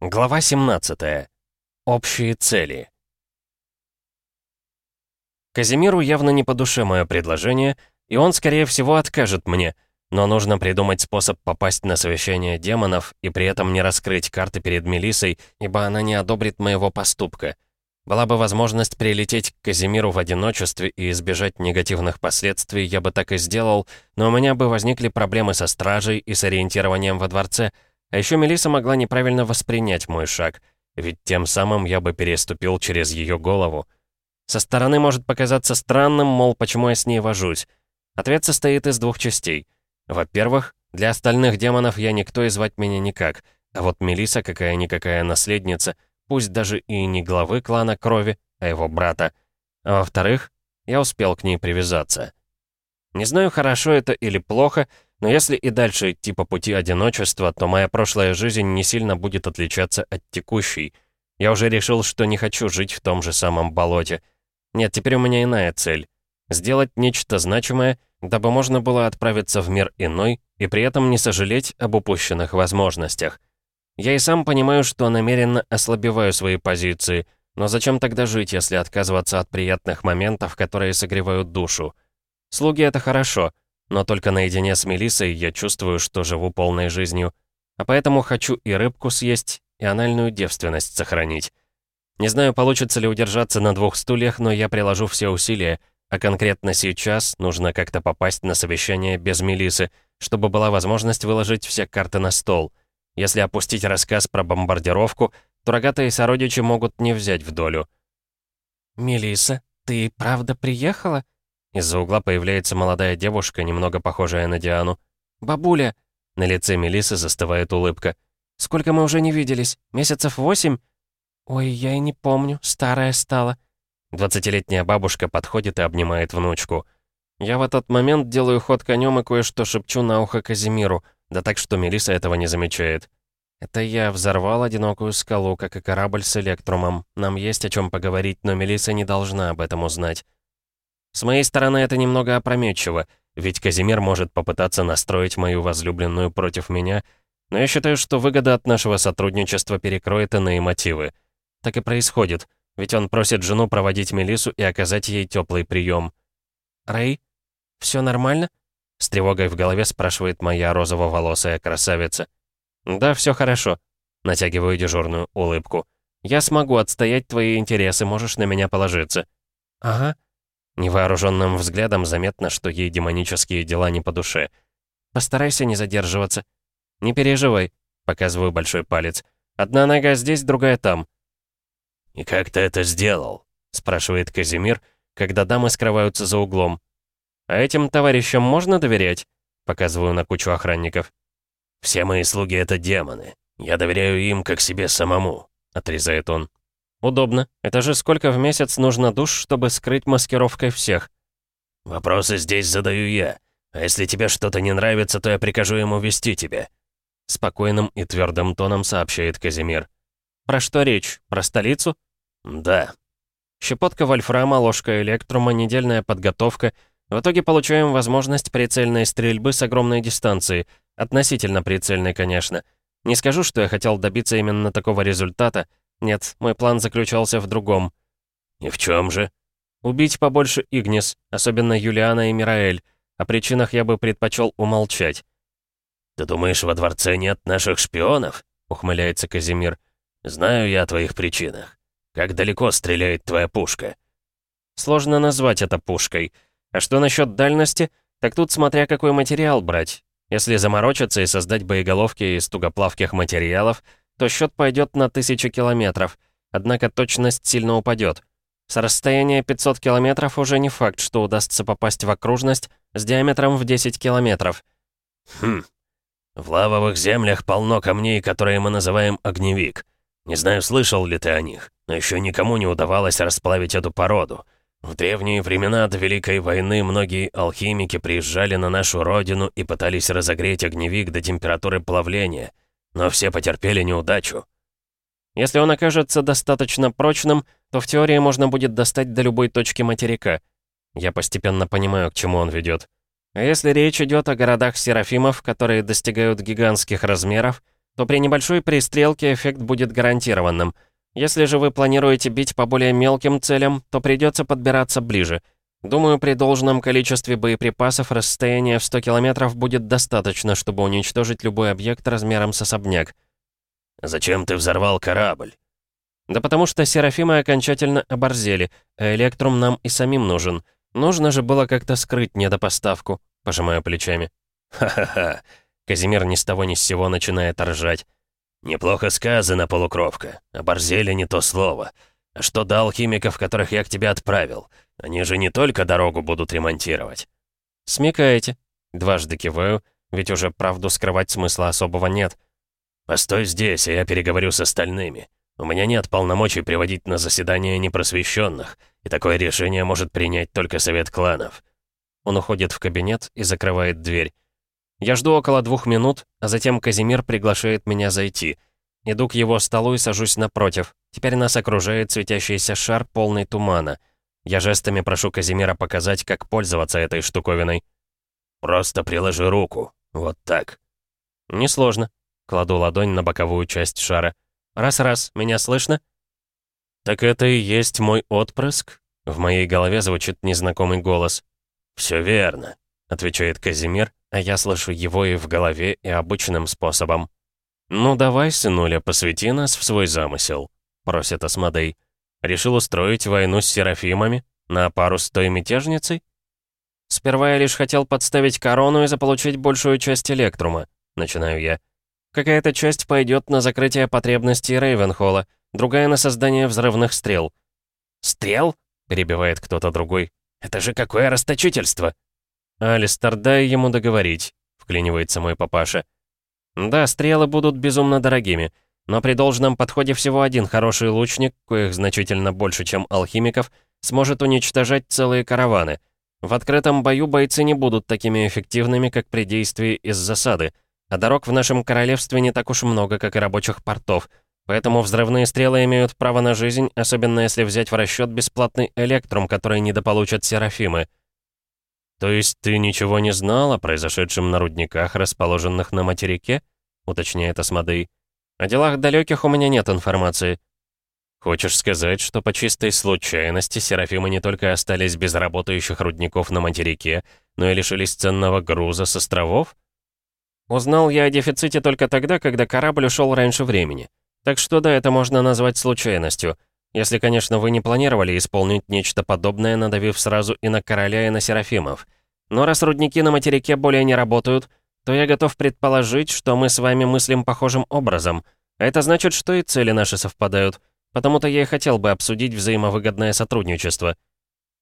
Глава 17. Общие цели. Казимиру явно не по душе мое предложение, и он, скорее всего, откажет мне, но нужно придумать способ попасть на совещание демонов и при этом не раскрыть карты перед Мелисой, ибо она не одобрит моего поступка. Была бы возможность прилететь к Казимиру в одиночестве и избежать негативных последствий, я бы так и сделал, но у меня бы возникли проблемы со стражей и с ориентированием во дворце — а еще Мелиса могла неправильно воспринять мой шаг, ведь тем самым я бы переступил через ее голову. Со стороны может показаться странным, мол, почему я с ней вожусь. Ответ состоит из двух частей. Во-первых, для остальных демонов я никто и звать меня никак, а вот Мелиса какая-никакая наследница, пусть даже и не главы клана крови, а его брата. А во-вторых, я успел к ней привязаться. Не знаю, хорошо это или плохо, но если и дальше идти по пути одиночества, то моя прошлая жизнь не сильно будет отличаться от текущей. Я уже решил, что не хочу жить в том же самом болоте. Нет, теперь у меня иная цель. Сделать нечто значимое, дабы можно было отправиться в мир иной и при этом не сожалеть об упущенных возможностях. Я и сам понимаю, что намеренно ослабеваю свои позиции, но зачем тогда жить, если отказываться от приятных моментов, которые согревают душу? Слуги — это хорошо — но только наедине с Мелиссой я чувствую, что живу полной жизнью. А поэтому хочу и рыбку съесть, и анальную девственность сохранить. Не знаю, получится ли удержаться на двух стульях, но я приложу все усилия, а конкретно сейчас нужно как-то попасть на совещание без Мелисы, чтобы была возможность выложить все карты на стол. Если опустить рассказ про бомбардировку, то рогатые сородичи могут не взять в долю. «Мелисса, ты правда приехала?» Из-за угла появляется молодая девушка, немного похожая на Диану. «Бабуля!» На лице Мелисы застывает улыбка. «Сколько мы уже не виделись? Месяцев восемь?» «Ой, я и не помню, старая стала». Двадцатилетняя бабушка подходит и обнимает внучку. Я в этот момент делаю ход конем и кое-что шепчу на ухо Казимиру, да так, что Мелиса этого не замечает. Это я взорвал одинокую скалу, как и корабль с электрумом. Нам есть о чем поговорить, но Мелиса не должна об этом узнать. С моей стороны это немного опрометчиво, ведь Казимир может попытаться настроить мою возлюбленную против меня, но я считаю, что выгода от нашего сотрудничества перекроет иные мотивы. Так и происходит, ведь он просит жену проводить Мелису и оказать ей теплый прием. «Рэй, все нормально?» С тревогой в голове спрашивает моя розово-волосая красавица. «Да, все хорошо», — натягиваю дежурную улыбку. «Я смогу отстоять твои интересы, можешь на меня положиться». «Ага», Невооруженным взглядом заметно, что ей демонические дела не по душе. «Постарайся не задерживаться». «Не переживай», — показываю большой палец. «Одна нога здесь, другая там». «И как ты это сделал?» — спрашивает Казимир, когда дамы скрываются за углом. «А этим товарищам можно доверять?» — показываю на кучу охранников. «Все мои слуги — это демоны. Я доверяю им, как себе самому», — отрезает он. Удобно. Это же сколько в месяц нужно душ, чтобы скрыть маскировкой всех? Вопросы здесь задаю я. А если тебе что-то не нравится, то я прикажу ему вести тебя. Спокойным и твердым тоном сообщает Казимир. Про что речь? Про столицу? Да. Щепотка вольфрама, ложка электрума, недельная подготовка. В итоге получаем возможность прицельной стрельбы с огромной дистанции. Относительно прицельной, конечно. Не скажу, что я хотел добиться именно такого результата, нет, мой план заключался в другом. И в чем же? Убить побольше Игнис, особенно Юлиана и Мираэль. О причинах я бы предпочел умолчать. «Ты думаешь, во дворце нет наших шпионов?» — ухмыляется Казимир. «Знаю я о твоих причинах. Как далеко стреляет твоя пушка?» Сложно назвать это пушкой. А что насчет дальности? Так тут смотря какой материал брать. Если заморочиться и создать боеголовки из тугоплавких материалов, то счет пойдет на тысячи километров, однако точность сильно упадет. С расстояния 500 километров уже не факт, что удастся попасть в окружность с диаметром в 10 километров. Хм. В лавовых землях полно камней, которые мы называем огневик. Не знаю, слышал ли ты о них, но еще никому не удавалось расплавить эту породу. В древние времена до Великой войны многие алхимики приезжали на нашу родину и пытались разогреть огневик до температуры плавления — но все потерпели неудачу. Если он окажется достаточно прочным, то в теории можно будет достать до любой точки материка. Я постепенно понимаю, к чему он ведет. А если речь идет о городах Серафимов, которые достигают гигантских размеров, то при небольшой пристрелке эффект будет гарантированным. Если же вы планируете бить по более мелким целям, то придется подбираться ближе. Думаю, при должном количестве боеприпасов расстояние в 100 километров будет достаточно, чтобы уничтожить любой объект размером с особняк. «Зачем ты взорвал корабль?» «Да потому что Серафимы окончательно оборзели, а Электрум нам и самим нужен. Нужно же было как-то скрыть недопоставку», — пожимаю плечами. «Ха-ха-ха!» Казимир ни с того ни с сего начинает ржать. «Неплохо сказано, полукровка. Оборзели не то слово. А что дал химиков, которых я к тебе отправил? Они же не только дорогу будут ремонтировать». «Смекаете?» Дважды киваю, ведь уже правду скрывать смысла особого нет. «Постой здесь, и я переговорю с остальными. У меня нет полномочий приводить на заседание непросвещенных, и такое решение может принять только совет кланов». Он уходит в кабинет и закрывает дверь. Я жду около двух минут, а затем Казимир приглашает меня зайти. Иду к его столу и сажусь напротив. Теперь нас окружает светящийся шар, полный тумана. Я жестами прошу Казимира показать, как пользоваться этой штуковиной. «Просто приложи руку. Вот так». «Несложно». Кладу ладонь на боковую часть шара. «Раз-раз, меня слышно?» «Так это и есть мой отпрыск?» В моей голове звучит незнакомый голос. «Все верно», — отвечает Казимир, а я слышу его и в голове, и обычным способом. «Ну давай, сынуля, посвяти нас в свой замысел», — просит Асмодей. «Решил устроить войну с Серафимами? На пару с той мятежницей?» «Сперва я лишь хотел подставить корону и заполучить большую часть Электрума», — начинаю я. «Какая-то часть пойдет на закрытие потребностей Рейвенхолла, другая — на создание взрывных стрел». «Стрел?» — перебивает кто-то другой. «Это же какое расточительство!» «Алистер, дай ему договорить», — вклинивается мой папаша. «Да, стрелы будут безумно дорогими, но при должном подходе всего один хороший лучник, коих значительно больше, чем алхимиков, сможет уничтожать целые караваны. В открытом бою бойцы не будут такими эффективными, как при действии из засады, а дорог в нашем королевстве не так уж много, как и рабочих портов, поэтому взрывные стрелы имеют право на жизнь, особенно если взять в расчет бесплатный электрум, который недополучат серафимы». «То есть ты ничего не знал о произошедшем на рудниках, расположенных на материке?» — уточняет Асмодей. «О делах далеких у меня нет информации». «Хочешь сказать, что по чистой случайности Серафимы не только остались без работающих рудников на материке, но и лишились ценного груза с островов?» «Узнал я о дефиците только тогда, когда корабль ушел раньше времени. Так что да, это можно назвать случайностью. Если, конечно, вы не планировали исполнить нечто подобное, надавив сразу и на короля, и на Серафимов. Но раз рудники на материке более не работают, то я готов предположить, что мы с вами мыслим похожим образом. А это значит, что и цели наши совпадают. Потому-то я и хотел бы обсудить взаимовыгодное сотрудничество.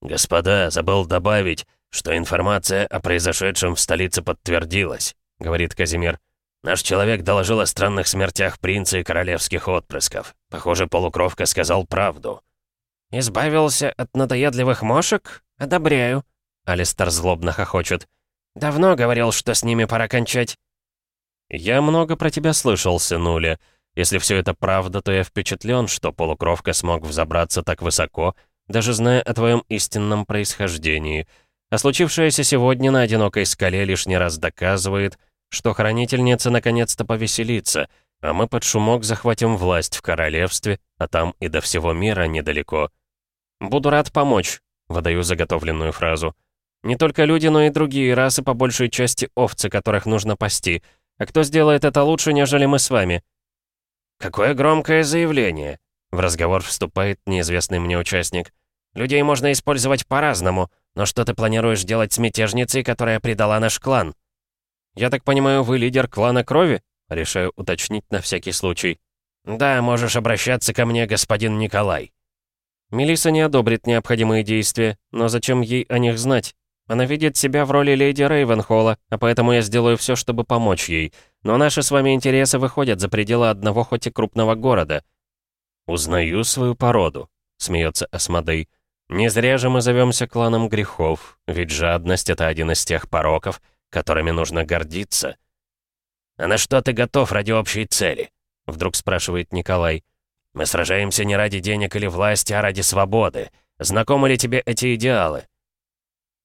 «Господа, забыл добавить, что информация о произошедшем в столице подтвердилась», — говорит Казимир. Наш человек доложил о странных смертях принца и королевских отпрысков. Похоже, полукровка сказал правду. «Избавился от надоедливых мошек? Одобряю», — Алистер злобно хохочет. «Давно говорил, что с ними пора кончать». «Я много про тебя слышал, сынуля. Если все это правда, то я впечатлен, что полукровка смог взобраться так высоко, даже зная о твоем истинном происхождении. А случившееся сегодня на одинокой скале лишний раз доказывает, что хранительница наконец-то повеселится, а мы под шумок захватим власть в королевстве, а там и до всего мира недалеко. «Буду рад помочь», — выдаю заготовленную фразу. «Не только люди, но и другие расы, по большей части овцы, которых нужно пасти. А кто сделает это лучше, нежели мы с вами?» «Какое громкое заявление!» — в разговор вступает неизвестный мне участник. «Людей можно использовать по-разному, но что ты планируешь делать с мятежницей, которая предала наш клан?» «Я так понимаю, вы лидер клана крови?» Решаю уточнить на всякий случай. «Да, можешь обращаться ко мне, господин Николай». Мелиса не одобрит необходимые действия, но зачем ей о них знать? Она видит себя в роли леди Рейвенхолла, а поэтому я сделаю все, чтобы помочь ей. Но наши с вами интересы выходят за пределы одного хоть и крупного города. «Узнаю свою породу», — смеется Асмодей. «Не зря же мы зовемся кланом грехов, ведь жадность — это один из тех пороков, которыми нужно гордиться. «А на что ты готов ради общей цели?» — вдруг спрашивает Николай. «Мы сражаемся не ради денег или власти, а ради свободы. Знакомы ли тебе эти идеалы?»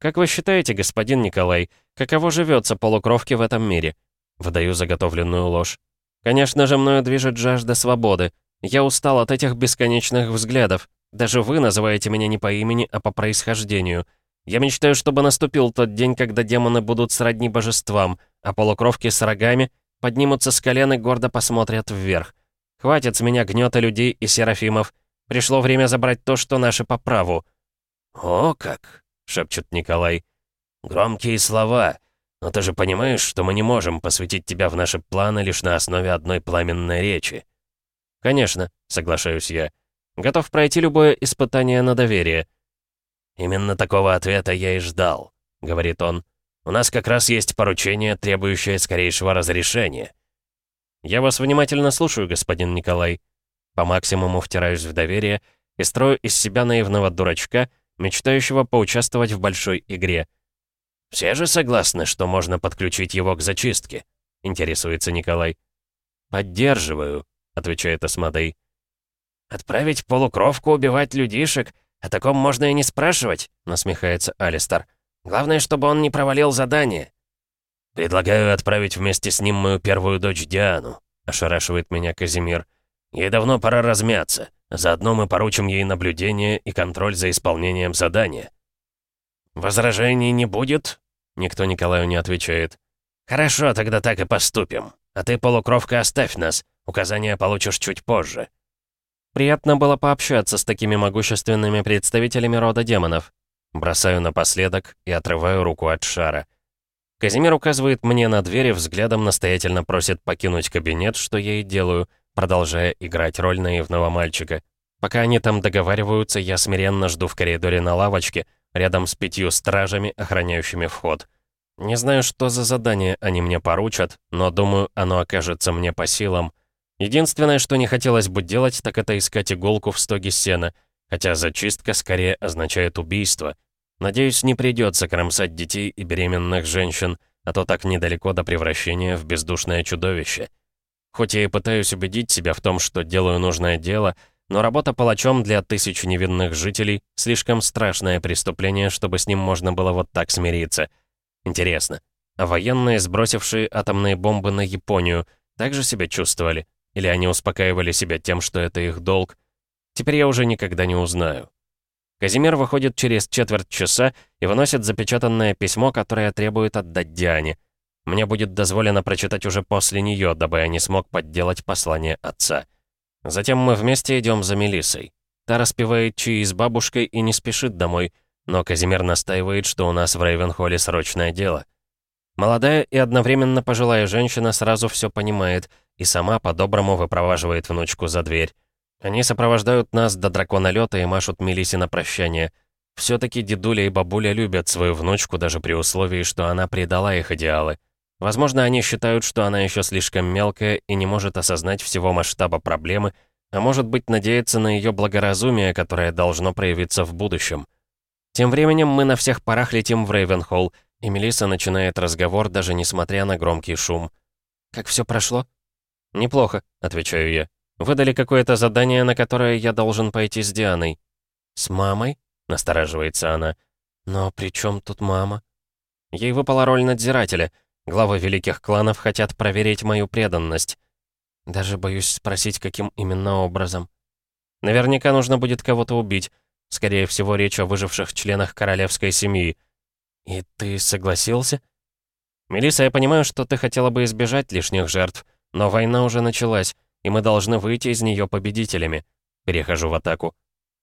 «Как вы считаете, господин Николай, каково живется полукровке в этом мире?» Выдаю заготовленную ложь. Конечно же, мною движет жажда свободы. Я устал от этих бесконечных взглядов. Даже вы называете меня не по имени, а по происхождению. Я мечтаю, чтобы наступил тот день, когда демоны будут сродни божествам, а полукровки с рогами поднимутся с колен и гордо посмотрят вверх. Хватит с меня гнета людей и серафимов. Пришло время забрать то, что наше по праву». «О как!» — шепчет Николай. «Громкие слова. Но ты же понимаешь, что мы не можем посвятить тебя в наши планы лишь на основе одной пламенной речи». «Конечно», — соглашаюсь я. «Готов пройти любое испытание на доверие». «Именно такого ответа я и ждал», — говорит он. «У нас как раз есть поручение, требующее скорейшего разрешения». «Я вас внимательно слушаю, господин Николай». По максимуму втираюсь в доверие и строю из себя наивного дурачка, мечтающего поучаствовать в большой игре — «Все же согласны, что можно подключить его к зачистке?» — интересуется Николай. «Поддерживаю», — отвечает Асмодей. «Отправить полукровку убивать людишек? О таком можно и не спрашивать», — насмехается Алистер. «Главное, чтобы он не провалил задание». «Предлагаю отправить вместе с ним мою первую дочь Диану», — ошарашивает меня Казимир. «Ей давно пора размяться. Заодно мы поручим ей наблюдение и контроль за исполнением задания». «Возражений не будет?» Никто Николаю не отвечает. «Хорошо, тогда так и поступим. А ты, полукровка, оставь нас. Указания получишь чуть позже». Приятно было пообщаться с такими могущественными представителями рода демонов. Бросаю напоследок и отрываю руку от шара. Казимир указывает мне на двери, взглядом настоятельно просит покинуть кабинет, что я и делаю, продолжая играть роль наивного мальчика. Пока они там договариваются, я смиренно жду в коридоре на лавочке, рядом с пятью стражами, охраняющими вход. Не знаю, что за задание они мне поручат, но думаю, оно окажется мне по силам. Единственное, что не хотелось бы делать, так это искать иголку в стоге сена, хотя зачистка скорее означает убийство. Надеюсь, не придется кромсать детей и беременных женщин, а то так недалеко до превращения в бездушное чудовище. Хоть я и пытаюсь убедить себя в том, что делаю нужное дело — но работа палачом для тысяч невинных жителей — слишком страшное преступление, чтобы с ним можно было вот так смириться. Интересно, а военные, сбросившие атомные бомбы на Японию, также себя чувствовали? Или они успокаивали себя тем, что это их долг? Теперь я уже никогда не узнаю. Казимир выходит через четверть часа и выносит запечатанное письмо, которое требует отдать Диане. Мне будет дозволено прочитать уже после нее, дабы я не смог подделать послание отца. Затем мы вместе идем за Мелиссой. Та распевает чаи с бабушкой и не спешит домой, но Казимир настаивает, что у нас в Рейвенхолле срочное дело. Молодая и одновременно пожилая женщина сразу все понимает и сама по-доброму выпроваживает внучку за дверь. Они сопровождают нас до драконолета и машут Мелисе на прощание. Все-таки дедуля и бабуля любят свою внучку даже при условии, что она предала их идеалы. Возможно, они считают, что она еще слишком мелкая и не может осознать всего масштаба проблемы, а может быть, надеяться на ее благоразумие, которое должно проявиться в будущем. Тем временем мы на всех парах летим в Рейвенхолл, и Мелисса начинает разговор, даже несмотря на громкий шум. «Как все прошло?» «Неплохо», — отвечаю я. «Выдали какое-то задание, на которое я должен пойти с Дианой». «С мамой?» — настораживается она. «Но при чем тут мама?» Ей выпала роль надзирателя — Главы великих кланов хотят проверить мою преданность. Даже боюсь спросить, каким именно образом. Наверняка нужно будет кого-то убить. Скорее всего, речь о выживших членах королевской семьи. И ты согласился? Мелисса, я понимаю, что ты хотела бы избежать лишних жертв, но война уже началась, и мы должны выйти из нее победителями. Перехожу в атаку.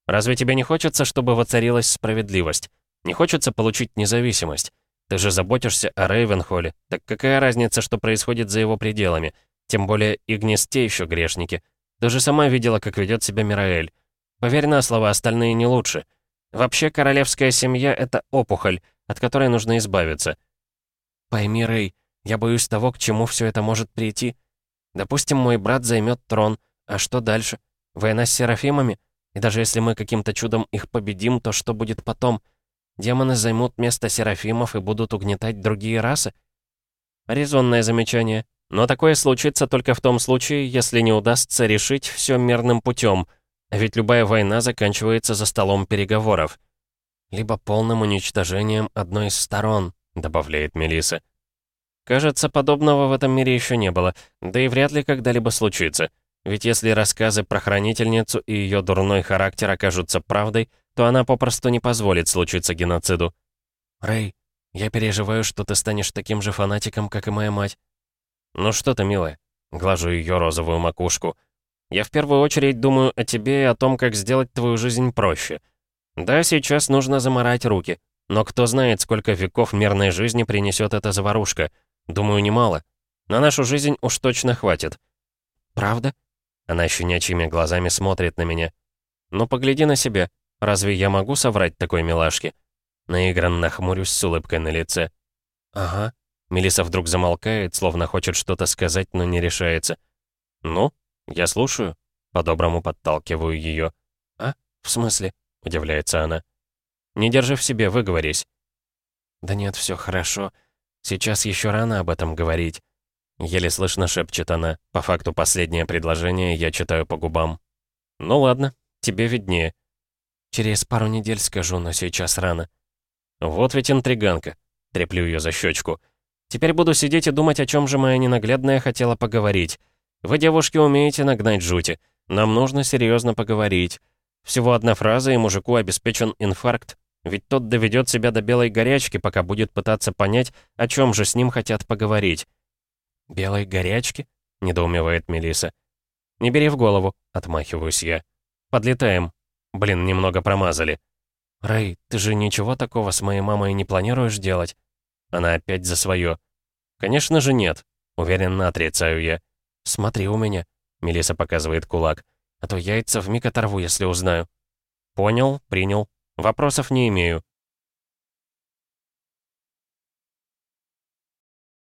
Разве тебе не хочется, чтобы воцарилась справедливость? Не хочется получить независимость? Ты же заботишься о Рейвенхолле. Так какая разница, что происходит за его пределами? Тем более Игнис те еще грешники. Ты же сама видела, как ведет себя Мираэль. Поверь на слово, остальные не лучше. Вообще, королевская семья — это опухоль, от которой нужно избавиться. Пойми, Рэй, я боюсь того, к чему все это может прийти. Допустим, мой брат займет трон, а что дальше? Война с Серафимами? И даже если мы каким-то чудом их победим, то что будет потом? Демоны займут место серафимов и будут угнетать другие расы? Резонное замечание. Но такое случится только в том случае, если не удастся решить все мирным путем. А ведь любая война заканчивается за столом переговоров. Либо полным уничтожением одной из сторон, добавляет Мелиса. Кажется, подобного в этом мире еще не было, да и вряд ли когда-либо случится. Ведь если рассказы про хранительницу и ее дурной характер окажутся правдой, то она попросту не позволит случиться геноциду. Рэй, я переживаю, что ты станешь таким же фанатиком, как и моя мать. Ну что ты, милая, глажу ее розовую макушку. Я в первую очередь думаю о тебе и о том, как сделать твою жизнь проще. Да, сейчас нужно заморать руки, но кто знает, сколько веков мирной жизни принесет эта заварушка. Думаю, немало. На нашу жизнь уж точно хватит. Правда? Она щенячьими глазами смотрит на меня. Ну, погляди на себя. Разве я могу соврать такой милашке? Наигранно хмурюсь с улыбкой на лице. Ага. Мелиса вдруг замолкает, словно хочет что-то сказать, но не решается. Ну, я слушаю. По-доброму подталкиваю ее. А? В смысле? Удивляется она. Не держи в себе, выговорись. Да нет, все хорошо. Сейчас еще рано об этом говорить. Еле слышно шепчет она. По факту последнее предложение я читаю по губам. Ну ладно, тебе виднее. Через пару недель скажу, но сейчас рано. Вот ведь интриганка. Треплю ее за щечку. Теперь буду сидеть и думать, о чем же моя ненаглядная хотела поговорить. Вы, девушки, умеете нагнать жути. Нам нужно серьезно поговорить. Всего одна фраза, и мужику обеспечен инфаркт. Ведь тот доведет себя до белой горячки, пока будет пытаться понять, о чем же с ним хотят поговорить. «Белой горячки?» — недоумевает Мелиса. «Не бери в голову», — отмахиваюсь я. «Подлетаем». Блин, немного промазали. «Рэй, ты же ничего такого с моей мамой не планируешь делать?» Она опять за свое. «Конечно же нет», — уверенно отрицаю я. «Смотри у меня», — Мелиса показывает кулак. «А то яйца вмиг оторву, если узнаю». «Понял, принял. Вопросов не имею».